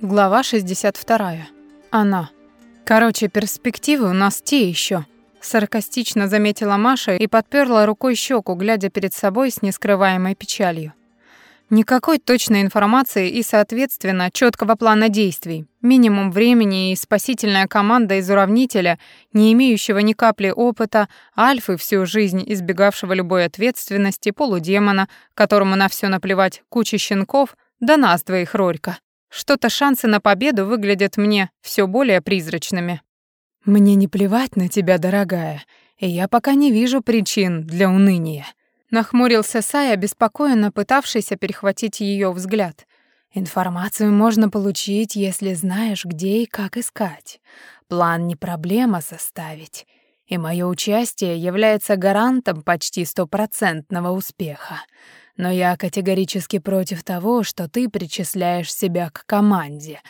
Глава 62. Она. Короче, перспективы у нас те еще. Саркастично заметила Маша и подперла рукой щеку, глядя перед собой с нескрываемой печалью. Никакой точной информации и, соответственно, четкого плана действий. Минимум времени и спасительная команда из уравнителя, не имеющего ни капли опыта, альфы, всю жизнь избегавшего любой ответственности, полудемона, которому на все наплевать, куча щенков, да нас двоих Рорька. Что-то шансы на победу выглядят мне все более призрачными. Мне не плевать на тебя, дорогая, и я пока не вижу причин для уныния. Нахмурился Сай, обеспокоенно пытавшийся перехватить ее взгляд. Информацию можно получить, если знаешь, где и как искать. План не проблема составить, и мое участие является гарантом почти стопроцентного успеха но я категорически против того, что ты причисляешь себя к команде.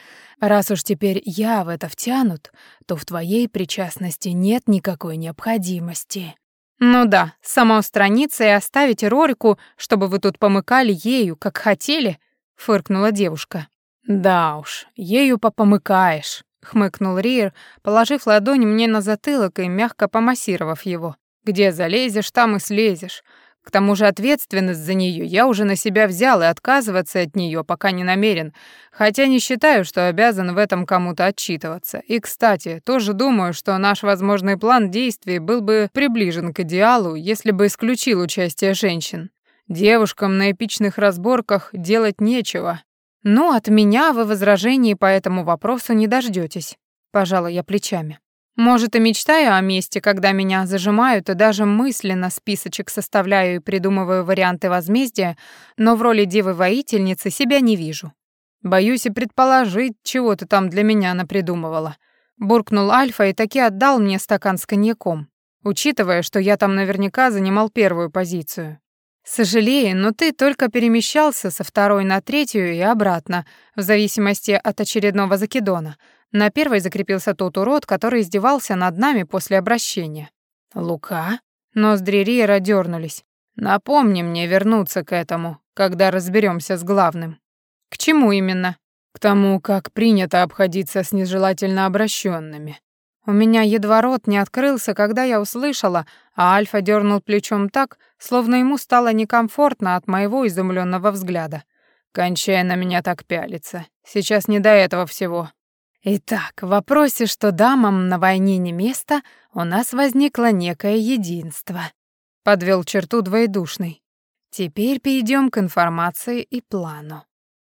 Раз уж теперь я в это втянут, то в твоей причастности нет никакой необходимости. Ну да, самоустраниться и оставить Рорику, чтобы вы тут помыкали ею, как хотели, фыркнула девушка. Да уж, ею попомыкаешь, хмыкнул Рир, положив ладонь мне на затылок и мягко помассировав его. Где залезешь, там и слезешь. К тому же ответственность за нее я уже на себя взял и отказываться от нее пока не намерен, хотя не считаю, что обязан в этом кому-то отчитываться. И, кстати, тоже думаю, что наш возможный план действий был бы приближен к идеалу, если бы исключил участие женщин. Девушкам на эпичных разборках делать нечего. Ну, от меня вы возражений по этому вопросу не дождётесь, пожала я плечами. Может, и мечтаю о месте, когда меня зажимают, и даже мысленно списочек составляю и придумываю варианты возмездия, но в роли девы-воительницы себя не вижу. Боюсь и предположить, чего ты там для меня напридумывала. Буркнул Альфа и таки отдал мне стакан с коньяком, учитывая, что я там наверняка занимал первую позицию. Сожалею, но ты только перемещался со второй на третью и обратно, в зависимости от очередного закидона — на первой закрепился тот урод, который издевался над нами после обращения. Лука? Ноздри Риера дернулись. Напомни мне вернуться к этому, когда разберемся с главным. К чему именно? К тому, как принято обходиться с нежелательно обращенными. У меня едва рот не открылся, когда я услышала, а Альфа дернул плечом так, словно ему стало некомфортно от моего изумленного взгляда. Кончай на меня так пялиться. Сейчас не до этого всего. Итак, в вопросе, что дамам на войне не место, у нас возникло некое единство. Подвел черту двоедушный. Теперь перейдем к информации и плану.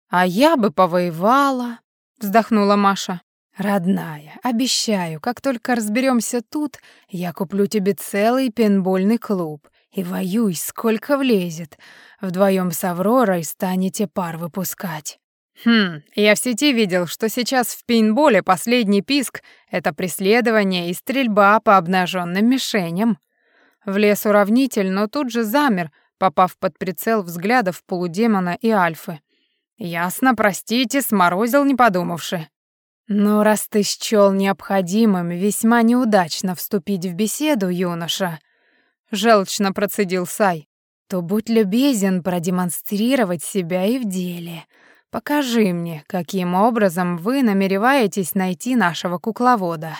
А я бы повоевала, вздохнула Маша. Родная, обещаю, как только разберемся тут, я куплю тебе целый пейнтбольный клуб и воюй, сколько влезет. Вдвоем с Авророй станете пар выпускать. Хм, я в сети видел, что сейчас в пейнтболе последний писк — это преследование и стрельба по обнаженным мишеням. Влез уравнитель, но тут же замер, попав под прицел взглядов полудемона и альфы. Ясно, простите, сморозил, не подумавши. Но раз ты счёл необходимым весьма неудачно вступить в беседу, юноша, желчно процедил Сай, то будь любезен продемонстрировать себя и в деле — Покажи мне, каким образом вы намереваетесь найти нашего кукловода.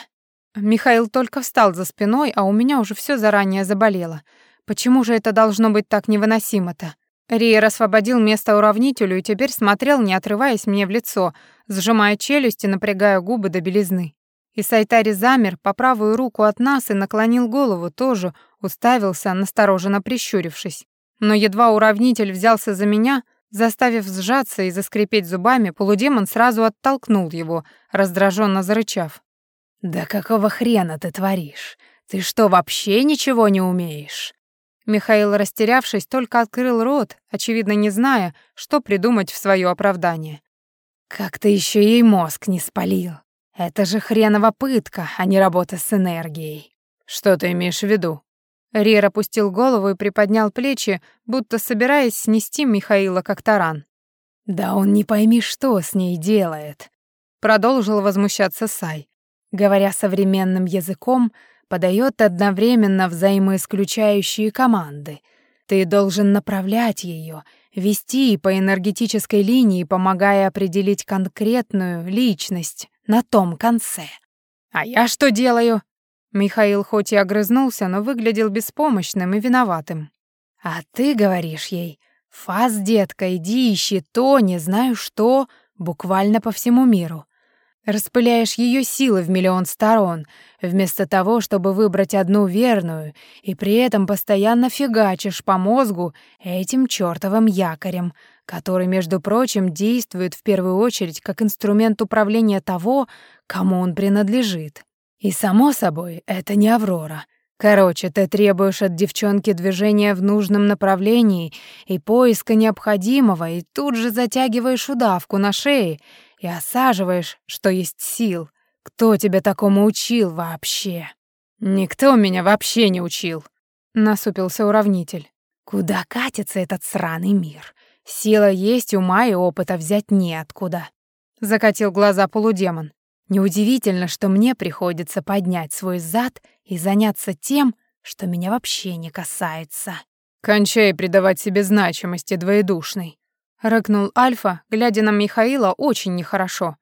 Михаил только встал за спиной, а у меня уже все заранее заболело. Почему же это должно быть так невыносимо-то? Риер освободил место уравнителю и теперь смотрел, не отрываясь мне в лицо, сжимая челюсть и напрягая губы до белизны. И Сайтари замер по правую руку от нас и наклонил голову тоже, уставился, настороженно прищурившись. Но едва уравнитель взялся за меня, Заставив сжаться и заскрипеть зубами, полудемон сразу оттолкнул его, раздраженно зарычав. «Да какого хрена ты творишь? Ты что, вообще ничего не умеешь?» Михаил, растерявшись, только открыл рот, очевидно, не зная, что придумать в свое оправдание. «Как ты еще ей мозг не спалил? Это же хренова пытка, а не работа с энергией». «Что ты имеешь в виду?» Рир опустил голову и приподнял плечи, будто собираясь снести Михаила как таран. «Да он не пойми, что с ней делает», — продолжил возмущаться Сай. Говоря современным языком, подает одновременно взаимоисключающие команды. Ты должен направлять ее, вести по энергетической линии, помогая определить конкретную личность на том конце. А я что делаю? Михаил хоть и огрызнулся, но выглядел беспомощным и виноватым. А ты говоришь ей, «Фас, детка, иди ищи то, не знаю что, буквально по всему миру. Распыляешь ее силы в миллион сторон, вместо того, чтобы выбрать одну верную, и при этом постоянно фигачишь по мозгу этим чёртовым якорем, который, между прочим, действует в первую очередь как инструмент управления того, кому он принадлежит. И, само собой, это не Аврора. Короче, ты требуешь от девчонки движения в нужном направлении и поиска необходимого, и тут же затягиваешь удавку на шее и осаживаешь, что есть сил. Кто тебя такому учил вообще? Никто меня вообще не учил, насупился уравнитель. Куда катится этот сраный мир? Сила есть, ума и опыта взять неоткуда. Закатил глаза полудемон. Неудивительно, что мне приходится поднять свой зад и заняться тем, что меня вообще не касается. «Кончай придавать себе значимости двоедушной», — рыкнул Альфа, глядя на Михаила очень нехорошо.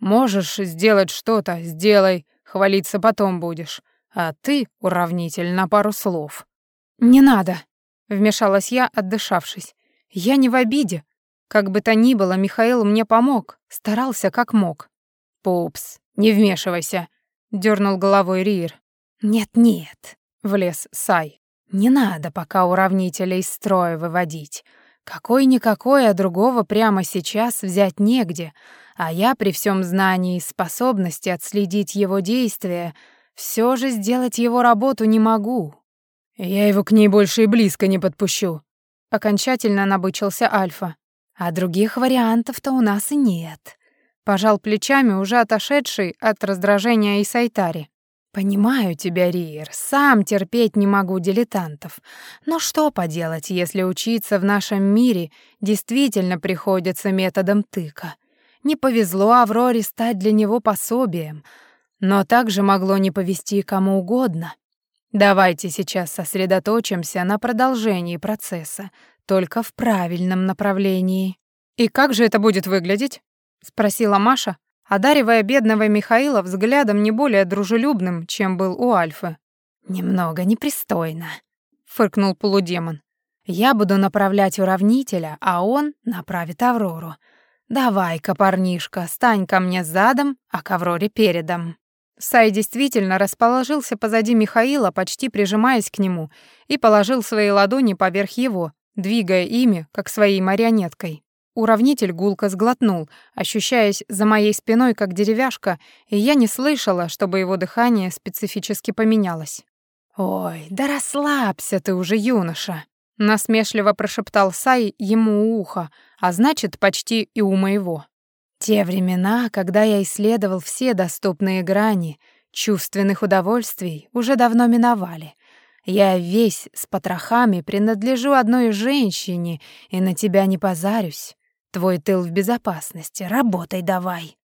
«Можешь сделать что-то, сделай, хвалиться потом будешь. А ты, уравнитель, на пару слов». «Не надо», — вмешалась я, отдышавшись. «Я не в обиде. Как бы то ни было, Михаил мне помог, старался как мог». «Пупс, не вмешивайся», — дернул головой Рир. «Нет-нет», — влез Сай. «Не надо пока уравнителя из строя выводить. Какой-никакой, а другого прямо сейчас взять негде, а я при всем знании и способности отследить его действия все же сделать его работу не могу. Я его к ней больше и близко не подпущу». Окончательно набычился Альфа. «А других вариантов-то у нас и нет», Пожал плечами уже отошедший от раздражения Исайтари. «Понимаю тебя, Риер, сам терпеть не могу дилетантов. Но что поделать, если учиться в нашем мире действительно приходится методом тыка? Не повезло Авроре стать для него пособием, но также могло не повезти кому угодно. Давайте сейчас сосредоточимся на продолжении процесса, только в правильном направлении. И как же это будет выглядеть? — спросила Маша, одаривая бедного Михаила взглядом не более дружелюбным, чем был у Альфы. «Немного непристойно», — фыркнул полудемон. «Я буду направлять уравнителя, а он направит Аврору. Давай-ка, парнишка, стань ко мне задом, а к Авроре передом». Сай действительно расположился позади Михаила, почти прижимаясь к нему, и положил свои ладони поверх его, двигая ими, как своей марионеткой. Уравнитель гулко сглотнул, ощущаясь за моей спиной как деревяшка, и я не слышала, чтобы его дыхание специфически поменялось. «Ой, да расслабься ты уже, юноша!» — насмешливо прошептал Сай ему у уха, а значит, почти и у моего. Те времена, когда я исследовал все доступные грани чувственных удовольствий, уже давно миновали. Я весь с потрохами принадлежу одной женщине и на тебя не позарюсь. Твой тыл в безопасности, работай давай».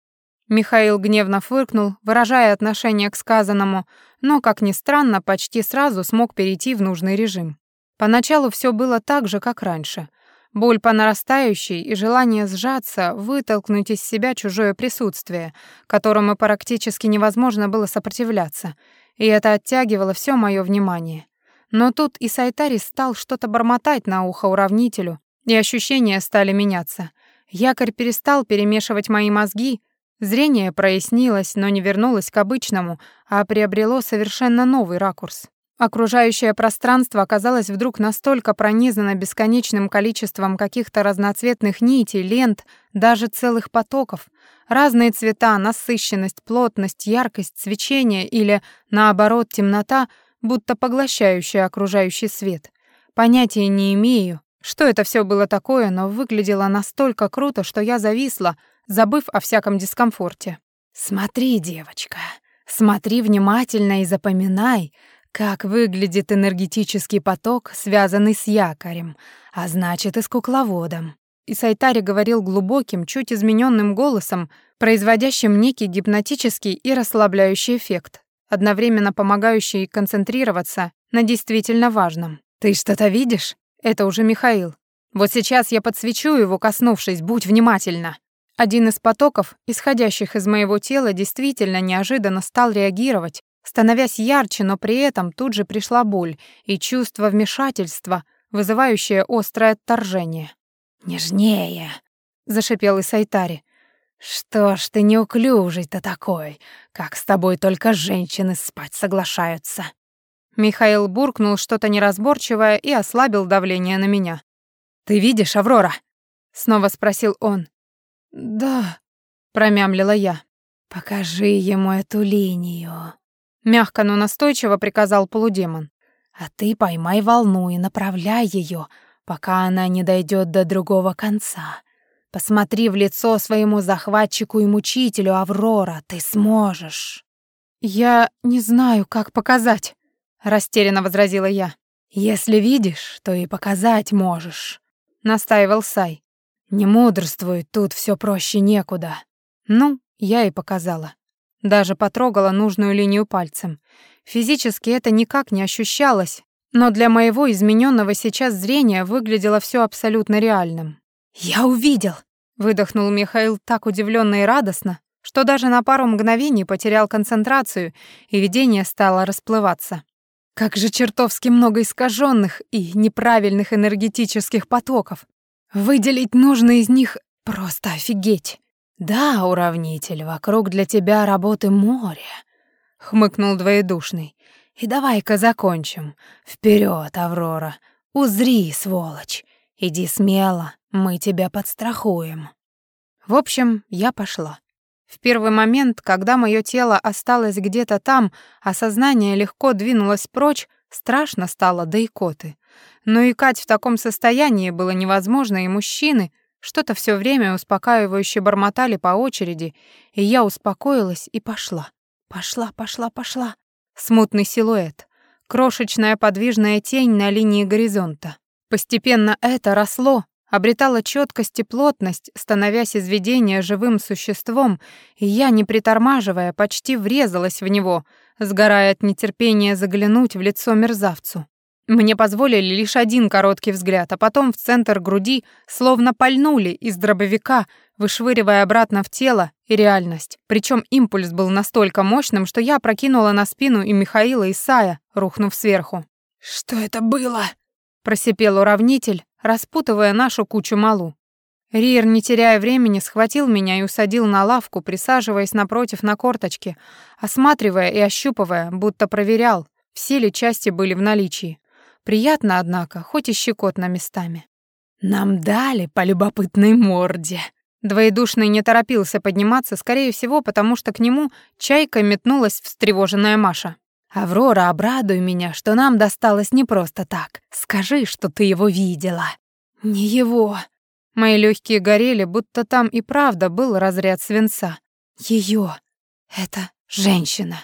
Михаил гневно фыркнул, выражая отношение к сказанному, но, как ни странно, почти сразу смог перейти в нужный режим. Поначалу все было так же, как раньше. Боль по нарастающей и желание сжаться, вытолкнуть из себя чужое присутствие, которому практически невозможно было сопротивляться, и это оттягивало все мое внимание. Но тут и Сайтари стал что-то бормотать на ухо уравнителю, и ощущения стали меняться. Якорь перестал перемешивать мои мозги, зрение прояснилось, но не вернулось к обычному, а приобрело совершенно новый ракурс. Окружающее пространство оказалось вдруг настолько пронизано бесконечным количеством каких-то разноцветных нитей, лент, даже целых потоков. Разные цвета, насыщенность, плотность, яркость, свечение или, наоборот, темнота, будто поглощающая окружающий свет. Понятия не имею, что это все было такое, но выглядело настолько круто, что я зависла, забыв о всяком дискомфорте. «Смотри, девочка, смотри внимательно и запоминай, как выглядит энергетический поток, связанный с якорем, а значит и с кукловодом». И Сайтари говорил глубоким, чуть измененным голосом, производящим некий гипнотический и расслабляющий эффект, одновременно помогающий концентрироваться на действительно важном. «Ты что-то видишь?» Это уже Михаил. Вот сейчас я подсвечу его, коснувшись, будь внимательна. Один из потоков, исходящих из моего тела, действительно неожиданно стал реагировать, становясь ярче, но при этом тут же пришла боль и чувство вмешательства, вызывающее острое отторжение. «Нежнее», — зашипел Исайтари. «Что ж ты неуклюжий-то такой, как с тобой только женщины спать соглашаются?» Михаил буркнул что-то неразборчивое и ослабил давление на меня. «Ты видишь, Аврора?» — снова спросил он. «Да», — промямлила я. «Покажи ему эту линию», — мягко, но настойчиво приказал полудемон. «А ты поймай волну и направляй ее, пока она не дойдет до другого конца. Посмотри в лицо своему захватчику и мучителю, Аврора, ты сможешь». «Я не знаю, как показать», — растерянно возразила я. «Если видишь, то и показать можешь», — настаивал Сай. «Не мудрствуй, тут все проще некуда». Ну, я и показала. Даже потрогала нужную линию пальцем. Физически это никак не ощущалось, но для моего измененного сейчас зрения выглядело все абсолютно реальным. «Я увидел!» Выдохнул Михаил так удивленно и радостно, что даже на пару мгновений потерял концентрацию, и видение стало расплываться. Как же чертовски много искаженных и неправильных энергетических потоков. Выделить нужно из них просто офигеть. «Да, уравнитель, вокруг для тебя работы море», — хмыкнул двоедушный. «И давай-ка закончим. Вперед, Аврора, узри, сволочь. Иди смело, мы тебя подстрахуем. В общем, я пошла. В первый момент, когда мое тело осталось где-то там, а сознание легко двинулось прочь, страшно стало да икоты. Но икать в таком состоянии было невозможно, и мужчины что-то все время успокаивающе бормотали по очереди, и я успокоилась и пошла. Пошла, пошла, пошла. Смутный силуэт. Крошечная подвижная тень на линии горизонта. Постепенно это росло, обретало четкость и плотность, становясь из видения живым существом, и я, не притормаживая, почти врезалась в него, сгорая от нетерпения заглянуть в лицо мерзавцу. Мне позволили лишь один короткий взгляд, а потом в центр груди словно пальнули из дробовика, вышвыривая обратно в тело и реальность. Причем импульс был настолько мощным, что я прокинула на спину и Михаила, и Сая, рухнув сверху. «Что это было?» просипел уравнитель, распутывая нашу кучу малу. Риер, не теряя времени, схватил меня и усадил на лавку, присаживаясь напротив на корточке, осматривая и ощупывая, будто проверял, все ли части были в наличии. Приятно, однако, хоть и щекотно местами. «Нам дали по любопытной морде». Двоедушный не торопился подниматься, скорее всего, потому что к нему чайкой метнулась встревоженная Маша. «Аврора, обрадуй меня, что нам досталось не просто так. Скажи, что ты его видела». «Не его». Мои легкие горели, будто там и правда был разряд свинца. Ее. Это женщина.